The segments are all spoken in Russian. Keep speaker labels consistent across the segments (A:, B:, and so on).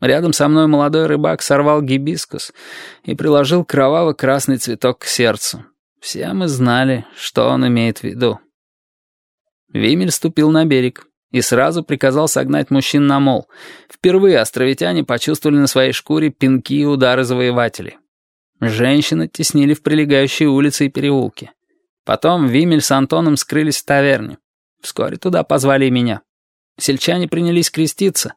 A: Рядом со мной молодой рыбак сорвал гибискус и приложил кроваво-красный цветок к сердцу. Все мы знали, что он имеет в виду. Вимель ступил на берег и сразу приказал согнать мужчин на мол. Впервые островитяне почувствовали на своей шкуре пинки и удары завоевателей. Женщины теснили в прилегающие улицы и переулки. Потом Вимель с Антоном скрылись в таверне. Вскоре туда позвали меня. Сельчане принялись креститься,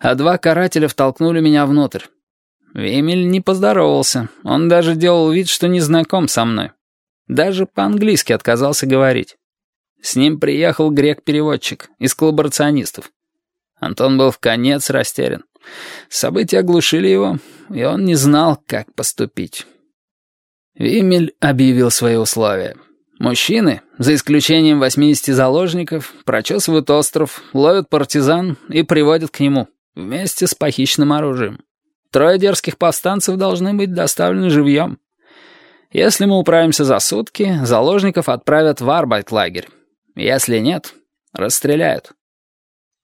A: а два карателя втолкнули меня внутрь. Вимель не поздоровался, он даже делал вид, что не знаком со мной. Даже по-английски отказался говорить. С ним приехал грек-переводчик из коллаборационистов. Антон был в конец растерян. События оглушили его, и он не знал, как поступить. Вимель объявил свои условия. Мужчины, за исключением 80 заложников, прочесывают остров, ловят партизан и приводят к нему, вместе с похищенным оружием. Трое дерзких повстанцев должны быть доставлены живьем. Если мы управимся за сутки, заложников отправят в Арбайтлагерь. Если нет, расстреляют.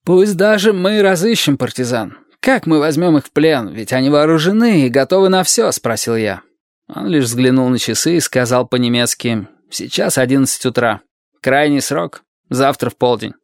A: Пусть даже мы разыщем партизан. Как мы возьмем их в плен, ведь они вооружены и готовы на все, спросил я. Он лишь взглянул на часы и сказал по-немецки Сейчас одиннадцать утра. Крайний срок — завтра в полдень.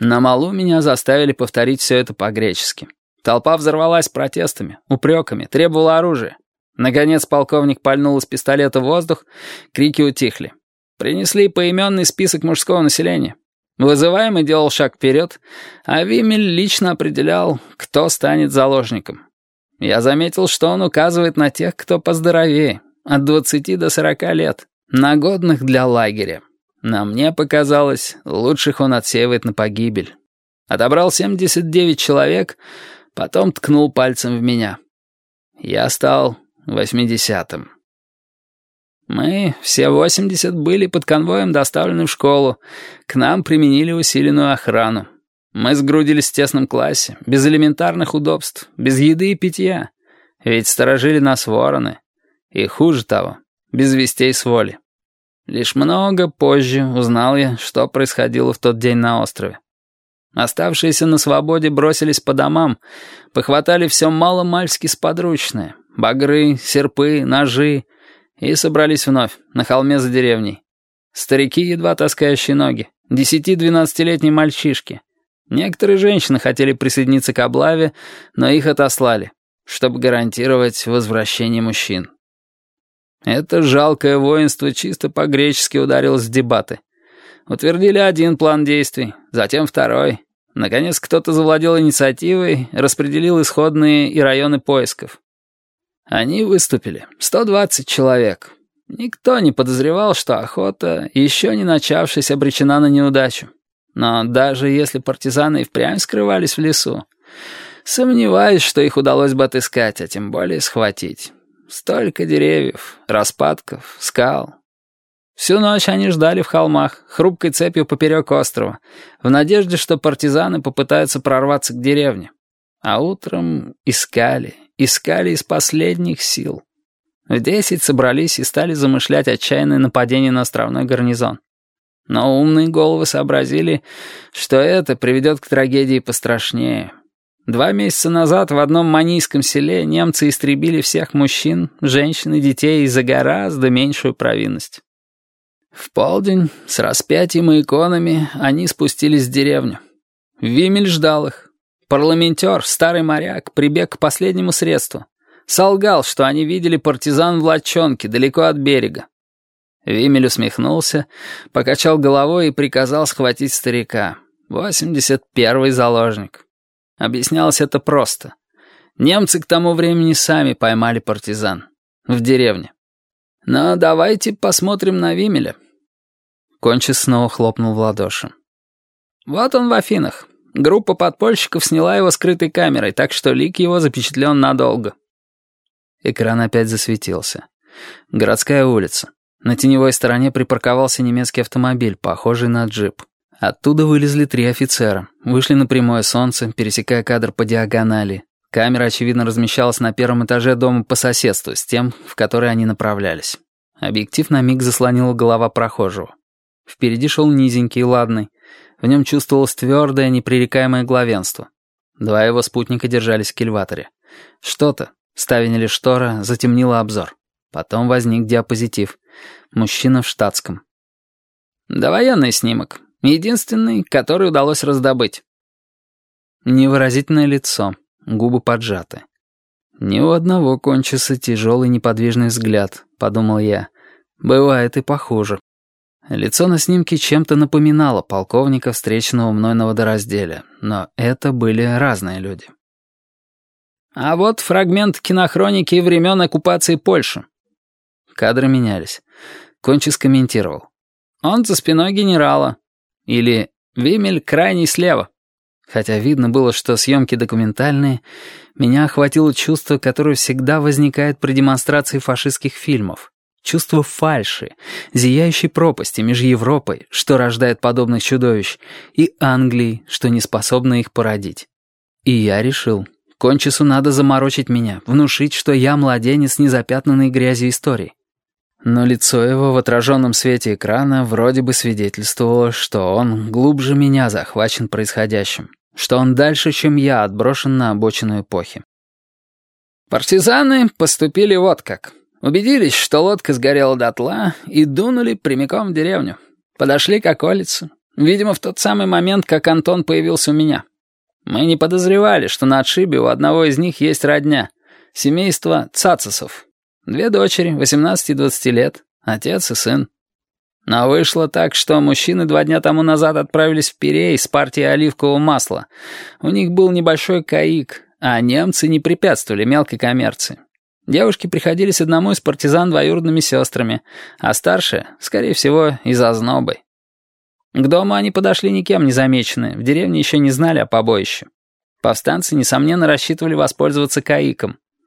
A: На малу меня заставили повторить все это по-гречески. Толпа взорвалась протестами, упреками, требовала оружия. Наконец полковник пальнул из пистолета в воздух, крики утихли. Принесли поименный список мужского населения. Вызываемый делал шаг вперед, а Вимель лично определял, кто станет заложником. Я заметил, что он указывает на тех, кто поздоровее, от 20 до 40 лет, нагодных для лагеря. На мне показалось, лучших он отсеивает на погибель. Отобрал 79 человек, потом ткнул пальцем в меня. Я стал восьмидесятым. Мы, все 80, были под конвоем доставлены в школу. К нам применили усиленную охрану. Мы сгрудились в тесном классе, без элементарных удобств, без еды и питья. Ведь сторожили нас вороны. И хуже того, без вестей с воли. Лишь много позже узнал я, что происходило в тот день на острове. Оставшиеся на свободе бросились по домам, похватали все мало-мальски сподручное, багры, серпы, ножи, и собрались вновь, на холме за деревней. Старики, едва таскающие ноги, десяти-двенадцатилетние мальчишки. Некоторые женщины хотели присоединиться к облаве, но их отослали, чтобы гарантировать возвращение мужчин. Это жалкое воинство чисто по-гречески ударилось в дебаты. Утвердили один план действий, затем второй. Наконец кто-то завладел инициативой, распределил исходные и районы поисков. Они выступили. 120 человек. Никто не подозревал, что охота, еще не начавшись, обречена на неудачу. Но даже если партизаны и впрямь скрывались в лесу, сомневаюсь, что их удалось бы отыскать, а тем более схватить. Столько деревьев, распадков, скал. Всю ночь они ждали в холмах, хрупкой цепью поперек острова, в надежде, что партизаны попытаются прорваться к деревне. А утром искали, искали из последних сил. В десять собрались и стали замышлять отчаянное нападение на островной гарнизон. Но умные головы сообразили, что это приведет к трагедии пострашнее — Два месяца назад в одном манийском селе немцы истребили всех мужчин, женщин и детей за гораздо меньшую провинность. В полдень с распятием и иконами они спустились в деревню. Вимель ждал их. Парламентер, старый моряк, прибег к последнему средству. Солгал, что они видели партизан в лодчонке далеко от берега. Вимель усмехнулся, покачал головой и приказал схватить старика. Восемьдесят первый заложник. Объяснялось это просто. Немцы к тому времени сами поймали партизан. В деревне. Но давайте посмотрим на Вимеля. Кончис снова хлопнул в ладоши. Вот он в Афинах. Группа подпольщиков сняла его скрытой камерой, так что лик его запечатлен надолго. Экран опять засветился. Городская улица. На теневой стороне припарковался немецкий автомобиль, похожий на джип. Оттуда вылезли три офицера, вышли на прямое солнце, пересекая кадр по диагонали. Камера, очевидно, размещалась на первом этаже дома по соседству с тем, в который они направлялись. Объектив на миг заслонила голова прохожего. Впереди шел низенький, ладный. В нем чувствовалось твердое, непререкаемое главенство. Два его спутника держались в кильваторе. Что-то, ставень или штора, затемнило обзор. Потом возник диапозитив. Мужчина в штатском. «Довоенный снимок. Единственный, который удалось раздобыть». Невыразительное лицо, губы поджаты. «Ни у одного кончится тяжелый неподвижный взгляд», — подумал я. «Бывает и похуже». Лицо на снимке чем-то напоминало полковника, встреченного мной на водоразделе, но это были разные люди. А вот фрагмент кинохроники времен оккупации Польши. Кадры менялись. Кончис комментировал. Он за спиной генерала. Или Вимель крайний слева. Хотя видно было, что съемки документальные, меня охватило чувство, которое всегда возникает при демонстрации фашистских фильмов. Чувство фальши, зияющей пропасти между Европой, что рождает подобных чудовищ, и Англией, что не способна их породить. И я решил, Кончису надо заморочить меня, внушить, что я младенец, незапятнанный грязью истории. Но лицо его в отраженном свете экрана вроде бы свидетельствовало, что он глубже меня захвачен происходящим, что он дальше, чем я, отброшен на обочину эпохи. Партизаны поступили вот как. Убедились, что лодка сгорела дотла, и дунули прямиком в деревню. Подошли к околице. Видимо, в тот самый момент, как Антон появился у меня. Мы не подозревали, что на отшибе у одного из них есть родня. Семейство Цацисов. Две дочери, 18 и 20 лет, отец и сын. Но вышло так, что мужчины два дня тому назад отправились в Пирей с партией оливкового масла. У них был небольшой каик, а немцы не препятствовали мелкой коммерции. Девушки приходились одному из партизан двоюродными сестрами, а старшая, скорее всего, из ознобой. К дому они подошли никем не замеченные, в деревне еще не знали о побоище. Повстанцы, несомненно, рассчитывали воспользоваться каиком,